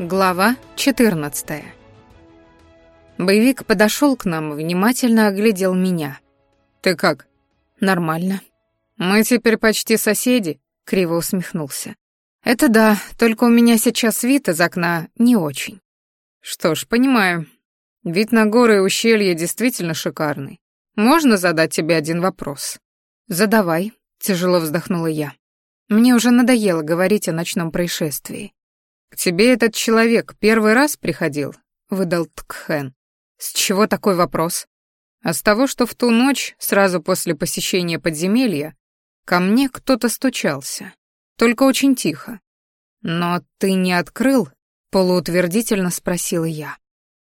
Глава 14. Боевик подошел к нам, внимательно оглядел меня. «Ты как?» «Нормально». «Мы теперь почти соседи», — криво усмехнулся. «Это да, только у меня сейчас вид из окна не очень». «Что ж, понимаю. Вид на горы и ущелья действительно шикарный. Можно задать тебе один вопрос?» «Задавай», — тяжело вздохнула я. Мне уже надоело говорить о ночном происшествии. «К тебе этот человек первый раз приходил?» — выдал Ткхэн. «С чего такой вопрос?» «А с того, что в ту ночь, сразу после посещения подземелья, ко мне кто-то стучался. Только очень тихо. «Но ты не открыл?» — полуутвердительно спросила я.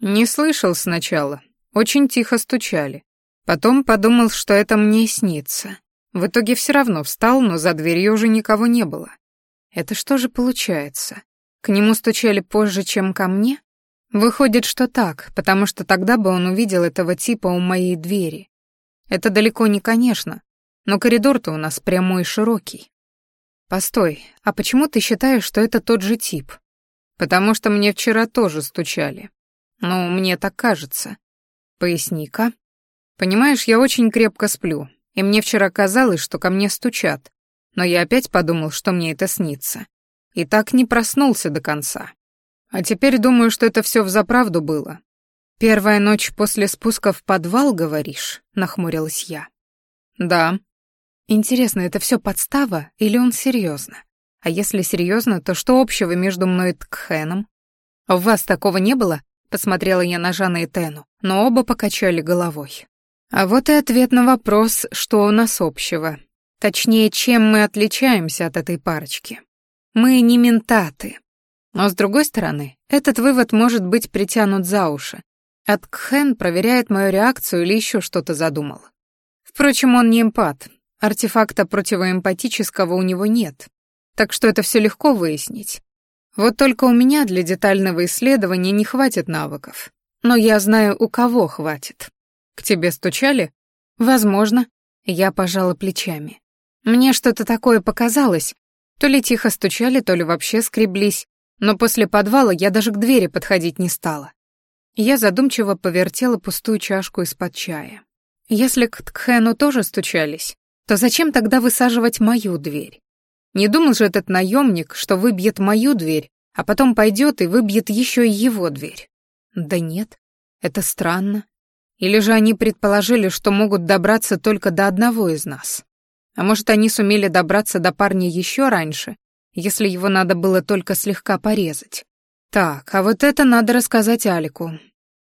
«Не слышал сначала. Очень тихо стучали. Потом подумал, что это мне снится. В итоге все равно встал, но за дверью уже никого не было. Это что же получается? К нему стучали позже, чем ко мне? Выходит, что так, потому что тогда бы он увидел этого типа у моей двери. Это далеко не конечно, но коридор-то у нас прямой и широкий. Постой, а почему ты считаешь, что это тот же тип? Потому что мне вчера тоже стучали. Ну, мне так кажется. Поясни-ка. Понимаешь, я очень крепко сплю, и мне вчера казалось, что ко мне стучат, но я опять подумал, что мне это снится и так не проснулся до конца. А теперь думаю, что это все взаправду было. Первая ночь после спуска в подвал, говоришь? нахмурилась я. Да. Интересно, это все подстава или он серьезно? А если серьезно, то что общего между мной и Ткхеном? У вас такого не было? Посмотрела я на Жана и Тену, но оба покачали головой. А вот и ответ на вопрос, что у нас общего. Точнее, чем мы отличаемся от этой парочки. Мы не ментаты. Но с другой стороны, этот вывод может быть притянут за уши. Аткхен проверяет мою реакцию или еще что-то задумал. Впрочем, он не эмпат. Артефакта противоэмпатического у него нет. Так что это все легко выяснить. Вот только у меня для детального исследования не хватит навыков. Но я знаю, у кого хватит. К тебе стучали? Возможно. Я пожала плечами. Мне что-то такое показалось, то ли тихо стучали, то ли вообще скреблись, но после подвала я даже к двери подходить не стала. Я задумчиво повертела пустую чашку из-под чая. Если к Тхену тоже стучались, то зачем тогда высаживать мою дверь? Не думал же этот наемник, что выбьет мою дверь, а потом пойдет и выбьет еще и его дверь. Да нет, это странно. Или же они предположили, что могут добраться только до одного из нас. А может, они сумели добраться до парня еще раньше, если его надо было только слегка порезать. Так, а вот это надо рассказать Алику.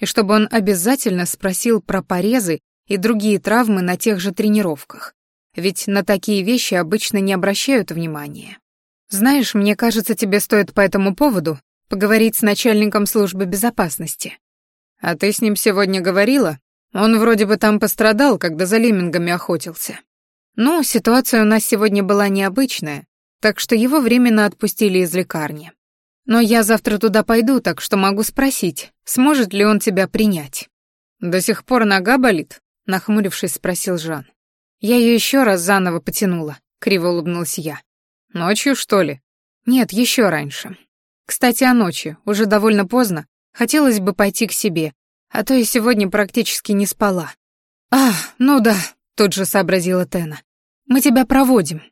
И чтобы он обязательно спросил про порезы и другие травмы на тех же тренировках. Ведь на такие вещи обычно не обращают внимания. Знаешь, мне кажется, тебе стоит по этому поводу поговорить с начальником службы безопасности. А ты с ним сегодня говорила? Он вроде бы там пострадал, когда за леммингами охотился. Ну, ситуация у нас сегодня была необычная, так что его временно отпустили из лекарни. Но я завтра туда пойду, так что могу спросить, сможет ли он тебя принять. До сих пор нога болит? нахмурившись, спросил Жан. Я ее еще раз заново потянула, криво улыбнулась я. Ночью, что ли? Нет, еще раньше. Кстати, о ночи, уже довольно поздно, хотелось бы пойти к себе, а то я сегодня практически не спала. А, ну да, тут же сообразила Тена. Мы тебя проводим».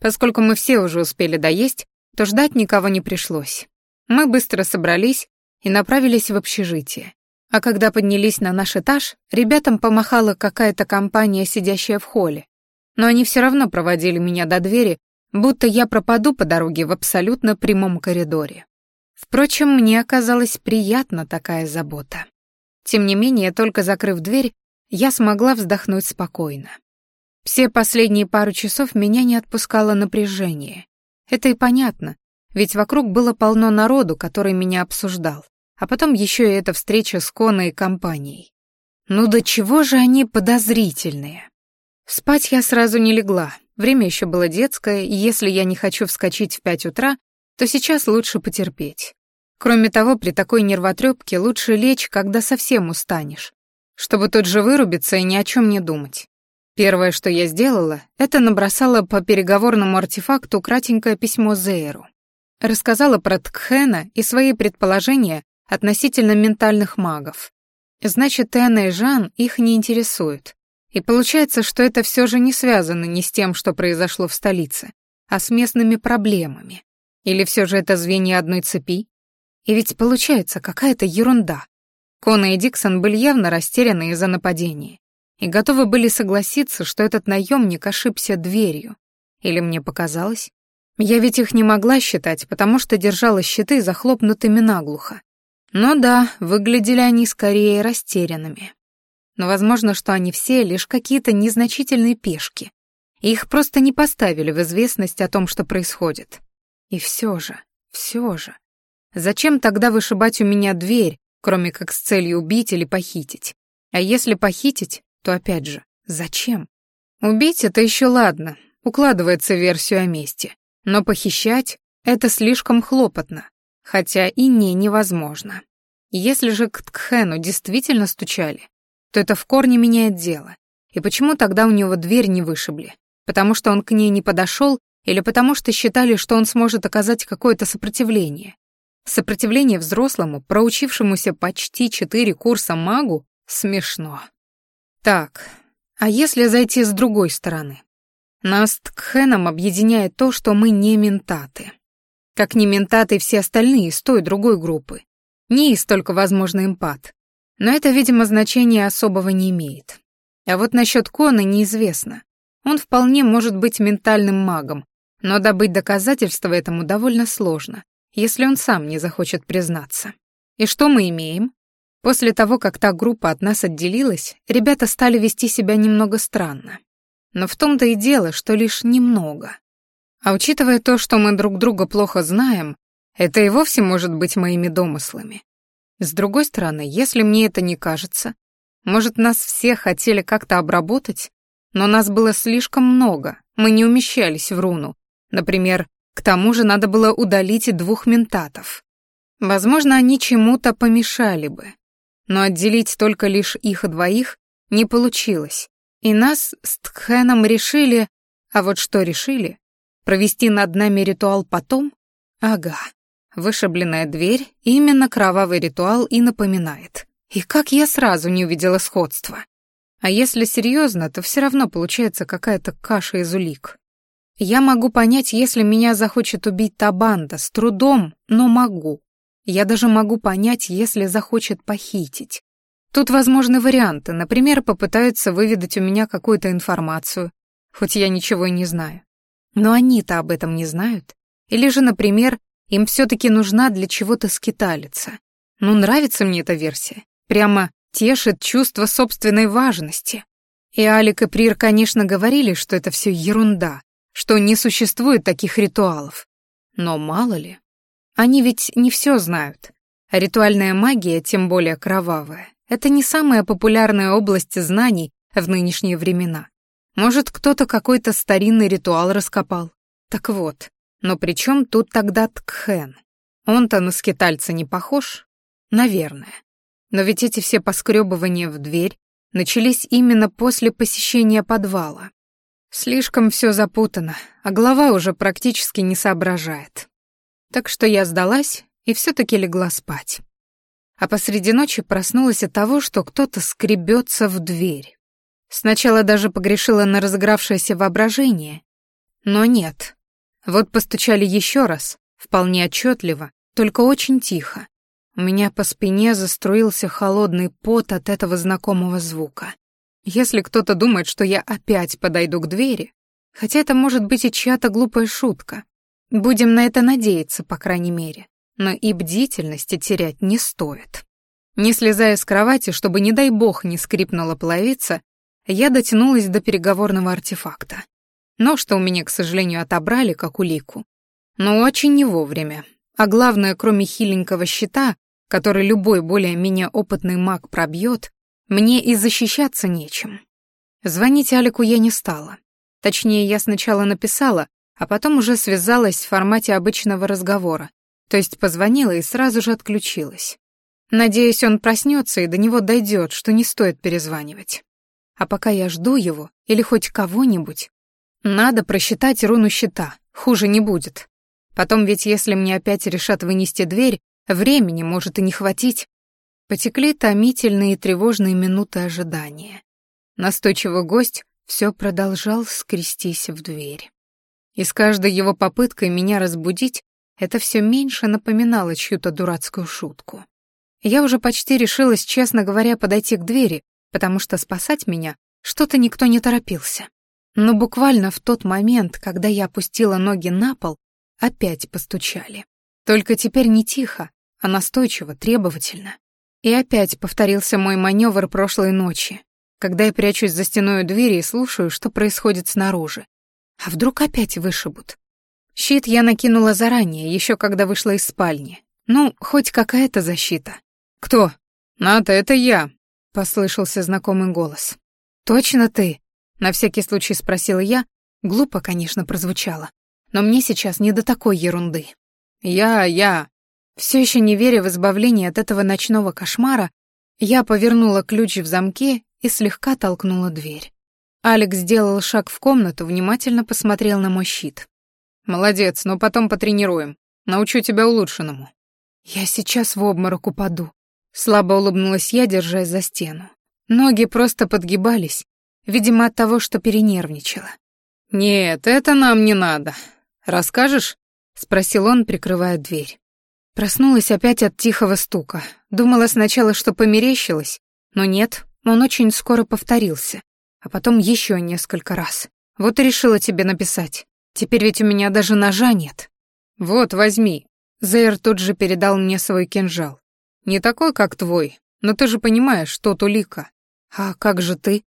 Поскольку мы все уже успели доесть, то ждать никого не пришлось. Мы быстро собрались и направились в общежитие. А когда поднялись на наш этаж, ребятам помахала какая-то компания, сидящая в холле. Но они все равно проводили меня до двери, будто я пропаду по дороге в абсолютно прямом коридоре. Впрочем, мне оказалась приятна такая забота. Тем не менее, только закрыв дверь, я смогла вздохнуть спокойно. Все последние пару часов меня не отпускало напряжение. Это и понятно, ведь вокруг было полно народу, который меня обсуждал. А потом еще и эта встреча с Коной и компанией. Ну до чего же они подозрительные? Спать я сразу не легла. Время еще было детское, и если я не хочу вскочить в пять утра, то сейчас лучше потерпеть. Кроме того, при такой нервотрепке лучше лечь, когда совсем устанешь, чтобы тут же вырубиться и ни о чем не думать. Первое, что я сделала, это набросала по переговорному артефакту кратенькое письмо Зейру. Рассказала про Тхена и свои предположения относительно ментальных магов. Значит, Тена и Жан их не интересуют. И получается, что это все же не связано ни с тем, что произошло в столице, а с местными проблемами. Или все же это звенья одной цепи? И ведь получается какая-то ерунда. Кона и Диксон были явно растеряны из-за нападения и готовы были согласиться, что этот наемник ошибся дверью. Или мне показалось? Я ведь их не могла считать, потому что держала щиты захлопнутыми наглухо. Но да, выглядели они скорее растерянными. Но возможно, что они все лишь какие-то незначительные пешки. И их просто не поставили в известность о том, что происходит. И все же, все же. Зачем тогда вышибать у меня дверь, кроме как с целью убить или похитить? А если похитить, то опять же, зачем? Убить — это еще ладно, укладывается версию о мести. Но похищать — это слишком хлопотно, хотя и не невозможно. Если же к Тхену действительно стучали, то это в корне меняет дело. И почему тогда у него дверь не вышибли? Потому что он к ней не подошел или потому что считали, что он сможет оказать какое-то сопротивление? Сопротивление взрослому, проучившемуся почти четыре курса магу, смешно. Так, а если зайти с другой стороны? Нас Тхеном объединяет то, что мы не ментаты. Как не ментаты все остальные из той другой группы. Не из только, возможно, эмпат. Но это, видимо, значения особого не имеет. А вот насчет Кона неизвестно. Он вполне может быть ментальным магом, но добыть доказательства этому довольно сложно, если он сам не захочет признаться. И что мы имеем? После того, как та группа от нас отделилась, ребята стали вести себя немного странно. Но в том-то и дело, что лишь немного. А учитывая то, что мы друг друга плохо знаем, это и вовсе может быть моими домыслами. С другой стороны, если мне это не кажется, может, нас всех хотели как-то обработать, но нас было слишком много, мы не умещались в руну. Например, к тому же надо было удалить двух ментатов. Возможно, они чему-то помешали бы. Но отделить только лишь их двоих не получилось, и нас с Тхеном решили... А вот что решили? Провести над нами ритуал потом? Ага. Вышибленная дверь именно кровавый ритуал и напоминает. И как я сразу не увидела сходства. А если серьезно, то все равно получается какая-то каша из улик. Я могу понять, если меня захочет убить та банда, с трудом, но могу. Я даже могу понять, если захочет похитить. Тут возможны варианты. Например, попытаются выведать у меня какую-то информацию, хоть я ничего и не знаю. Но они-то об этом не знают. Или же, например, им все-таки нужна для чего-то скиталица. Ну, нравится мне эта версия. Прямо тешит чувство собственной важности. И Алик и Прир, конечно, говорили, что это все ерунда, что не существует таких ритуалов. Но мало ли. Они ведь не все знают. Ритуальная магия, тем более кровавая, это не самая популярная область знаний в нынешние времена. Может, кто-то какой-то старинный ритуал раскопал. Так вот, но при чем тут тогда Ткхен? Он-то на скитальца не похож? Наверное. Но ведь эти все поскребывания в дверь начались именно после посещения подвала. Слишком все запутано, а голова уже практически не соображает. Так что я сдалась и все-таки легла спать а посреди ночи проснулась от того, что кто-то скребется в дверь. Сначала даже погрешила на разыгравшееся воображение, но нет. Вот постучали еще раз, вполне отчетливо, только очень тихо. У меня по спине заструился холодный пот от этого знакомого звука. Если кто-то думает, что я опять подойду к двери, хотя это может быть и чья-то глупая шутка, будем на это надеяться, по крайней мере но и бдительности терять не стоит. Не слезая с кровати, чтобы, не дай бог, не скрипнула половица, я дотянулась до переговорного артефакта. Но что у меня, к сожалению, отобрали как улику. Но очень не вовремя. А главное, кроме хиленького щита, который любой более-менее опытный маг пробьет, мне и защищаться нечем. Звонить Алику я не стала. Точнее, я сначала написала, а потом уже связалась в формате обычного разговора, то есть позвонила и сразу же отключилась. Надеюсь, он проснется и до него дойдет, что не стоит перезванивать. А пока я жду его или хоть кого-нибудь, надо просчитать руну щита, хуже не будет. Потом ведь если мне опять решат вынести дверь, времени может и не хватить. Потекли томительные и тревожные минуты ожидания. Настойчивый гость все продолжал скрестись в дверь. И с каждой его попыткой меня разбудить это все меньше напоминало чью-то дурацкую шутку. Я уже почти решилась, честно говоря, подойти к двери, потому что спасать меня что-то никто не торопился. Но буквально в тот момент, когда я опустила ноги на пол, опять постучали. Только теперь не тихо, а настойчиво, требовательно. И опять повторился мой маневр прошлой ночи, когда я прячусь за стеной двери и слушаю, что происходит снаружи. А вдруг опять вышибут? Щит я накинула заранее, еще когда вышла из спальни. Ну, хоть какая-то защита. «Кто?» «Ната, это я», — послышался знакомый голос. «Точно ты?» — на всякий случай спросила я. Глупо, конечно, прозвучало. Но мне сейчас не до такой ерунды. «Я, я». Все еще не веря в избавление от этого ночного кошмара, я повернула ключ в замке и слегка толкнула дверь. Алекс сделал шаг в комнату, внимательно посмотрел на мой щит. «Молодец, но потом потренируем. Научу тебя улучшенному». «Я сейчас в обморок упаду», — слабо улыбнулась я, держась за стену. Ноги просто подгибались, видимо, от того, что перенервничала. «Нет, это нам не надо. Расскажешь?» — спросил он, прикрывая дверь. Проснулась опять от тихого стука. Думала сначала, что померещилась, но нет, он очень скоро повторился, а потом еще несколько раз. Вот и решила тебе написать. Теперь ведь у меня даже ножа нет. Вот, возьми. Зейр тут же передал мне свой кинжал. Не такой, как твой, но ты же понимаешь, что улика. А как же ты?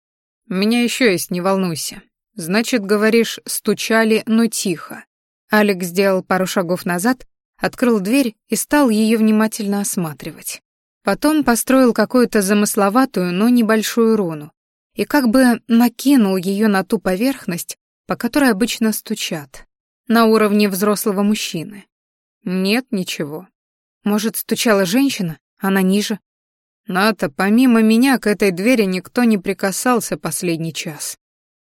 У меня еще есть, не волнуйся. Значит, говоришь, стучали, но тихо. Алекс сделал пару шагов назад, открыл дверь и стал ее внимательно осматривать. Потом построил какую-то замысловатую, но небольшую руну и как бы накинул ее на ту поверхность, по которой обычно стучат, на уровне взрослого мужчины. Нет ничего. Может, стучала женщина, она ниже? Ната, помимо меня к этой двери никто не прикасался последний час.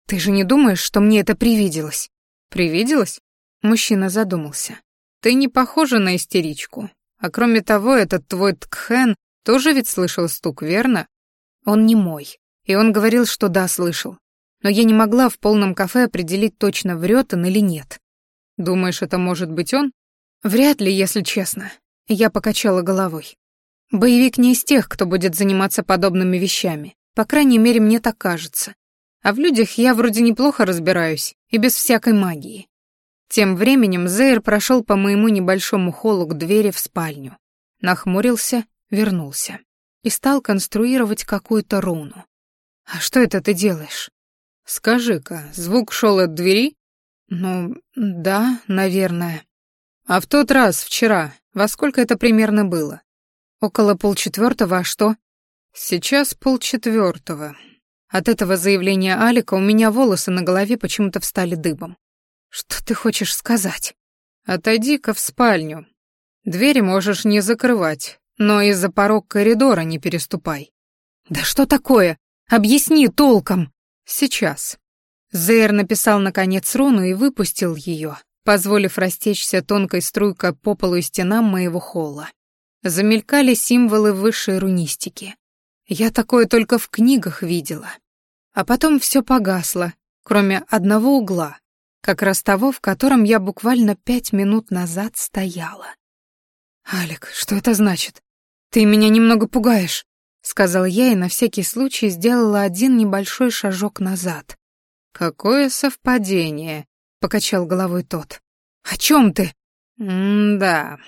Ты же не думаешь, что мне это привиделось? Привиделось? Мужчина задумался. Ты не похожа на истеричку. А кроме того, этот твой Ткхен тоже ведь слышал стук, верно? Он не мой. И он говорил, что да, слышал но я не могла в полном кафе определить точно, врет он или нет. «Думаешь, это может быть он?» «Вряд ли, если честно». Я покачала головой. «Боевик не из тех, кто будет заниматься подобными вещами. По крайней мере, мне так кажется. А в людях я вроде неплохо разбираюсь, и без всякой магии». Тем временем Зейр прошел по моему небольшому холлу к двери в спальню. Нахмурился, вернулся. И стал конструировать какую-то руну. «А что это ты делаешь?» «Скажи-ка, звук шел от двери?» «Ну, да, наверное». «А в тот раз, вчера, во сколько это примерно было?» «Около полчетвертого, а что?» «Сейчас полчетвертого». От этого заявления Алика у меня волосы на голове почему-то встали дыбом. «Что ты хочешь сказать?» «Отойди-ка в спальню. Двери можешь не закрывать, но и за порог коридора не переступай». «Да что такое? Объясни толком!» Сейчас. Зейр написал наконец руну и выпустил ее, позволив растечься тонкой струйкой по полу и стенам моего холла. Замелькали символы высшей рунистики. Я такое только в книгах видела. А потом все погасло, кроме одного угла, как раз того, в котором я буквально пять минут назад стояла. «Алик, что это значит? Ты меня немного пугаешь», сказал я и на всякий случай сделала один небольшой шажок назад. Какое совпадение, покачал головой тот. О чем ты? М-да.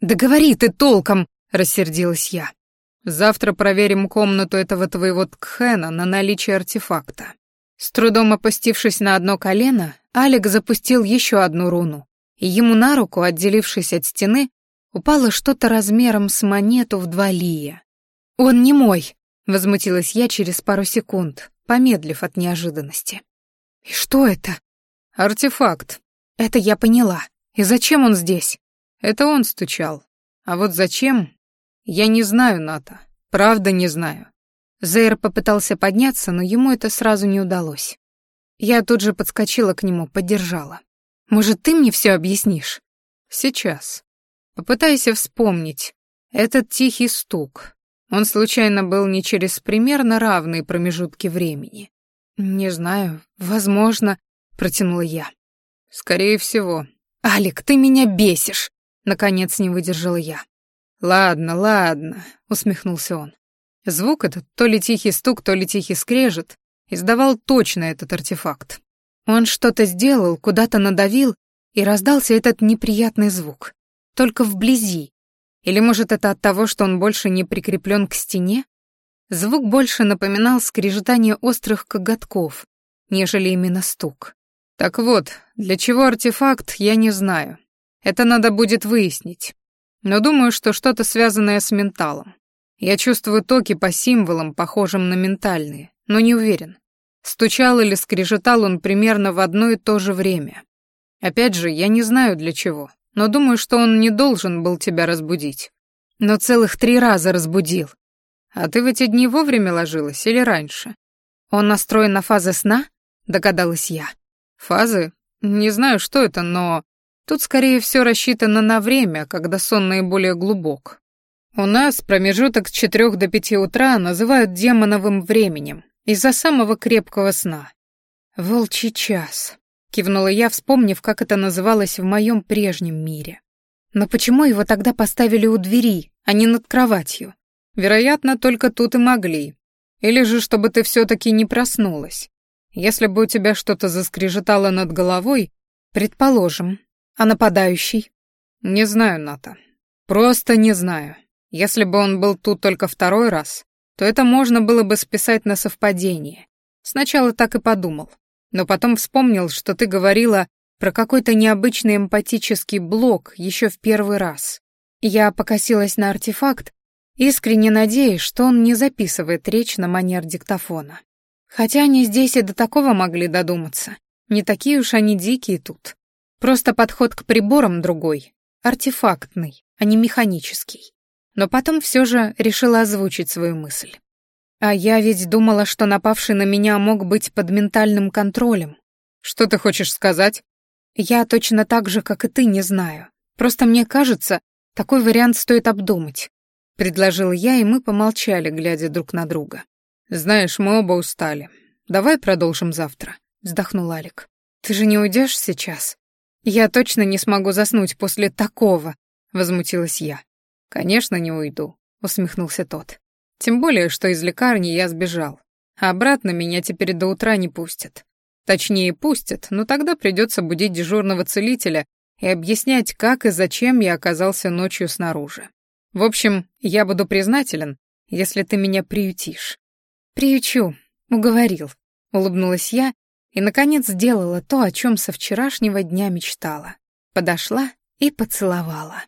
Да говори ты толком, рассердилась я. Завтра проверим комнату этого твоего Тхена на наличие артефакта. С трудом опустившись на одно колено, Алик запустил еще одну руну, и ему на руку, отделившись от стены, упало что-то размером с монету в два лия. «Он не мой», — возмутилась я через пару секунд, помедлив от неожиданности. «И что это?» «Артефакт». «Это я поняла. И зачем он здесь?» «Это он стучал. А вот зачем? Я не знаю, Ната. Правда не знаю». Зейр попытался подняться, но ему это сразу не удалось. Я тут же подскочила к нему, поддержала. «Может, ты мне все объяснишь?» Сейчас. Попытайся вспомнить. Этот тихий стук. Он случайно был не через примерно равные промежутки времени. Не знаю, возможно, протянула я. Скорее всего. Алик, ты меня бесишь, наконец не выдержала я. Ладно, ладно, усмехнулся он. Звук этот, то ли тихий стук, то ли тихий скрежет, издавал точно этот артефакт. Он что-то сделал, куда-то надавил, и раздался этот неприятный звук. Только вблизи. Или, может, это от того, что он больше не прикреплен к стене? Звук больше напоминал скрежетание острых коготков, нежели именно стук. Так вот, для чего артефакт, я не знаю. Это надо будет выяснить. Но думаю, что что-то связанное с менталом. Я чувствую токи по символам, похожим на ментальные, но не уверен. Стучал или скрежетал он примерно в одно и то же время. Опять же, я не знаю для чего, но думаю, что он не должен был тебя разбудить. Но целых три раза разбудил. А ты в эти дни вовремя ложилась или раньше? Он настроен на фазы сна? Догадалась я. Фазы? Не знаю, что это, но... Тут скорее все рассчитано на время, когда сон наиболее глубок. У нас промежуток с четырех до пяти утра называют демоновым временем, из-за самого крепкого сна. «Волчий час», — кивнула я, вспомнив, как это называлось в моем прежнем мире. «Но почему его тогда поставили у двери, а не над кроватью?» «Вероятно, только тут и могли. Или же, чтобы ты все-таки не проснулась. Если бы у тебя что-то заскрежетало над головой, предположим, а нападающий?» «Не знаю, Ната. Просто не знаю. Если бы он был тут только второй раз, то это можно было бы списать на совпадение. Сначала так и подумал, но потом вспомнил, что ты говорила про какой-то необычный эмпатический блок еще в первый раз. Я покосилась на артефакт, искренне надеясь, что он не записывает речь на манер диктофона. Хотя они здесь и до такого могли додуматься. Не такие уж они дикие тут. Просто подход к приборам другой, артефактный, а не механический но потом все же решила озвучить свою мысль. А я ведь думала, что напавший на меня мог быть под ментальным контролем. Что ты хочешь сказать? Я точно так же, как и ты, не знаю. Просто мне кажется, такой вариант стоит обдумать. Предложил я, и мы помолчали, глядя друг на друга. Знаешь, мы оба устали. Давай продолжим завтра, вздохнул Алик. Ты же не уйдешь сейчас? Я точно не смогу заснуть после такого, возмутилась я. «Конечно, не уйду», — усмехнулся тот. «Тем более, что из лекарни я сбежал. А обратно меня теперь до утра не пустят. Точнее, пустят, но тогда придется будить дежурного целителя и объяснять, как и зачем я оказался ночью снаружи. В общем, я буду признателен, если ты меня приютишь». «Приючу», — уговорил», — улыбнулась я и, наконец, сделала то, о чем со вчерашнего дня мечтала. Подошла и поцеловала.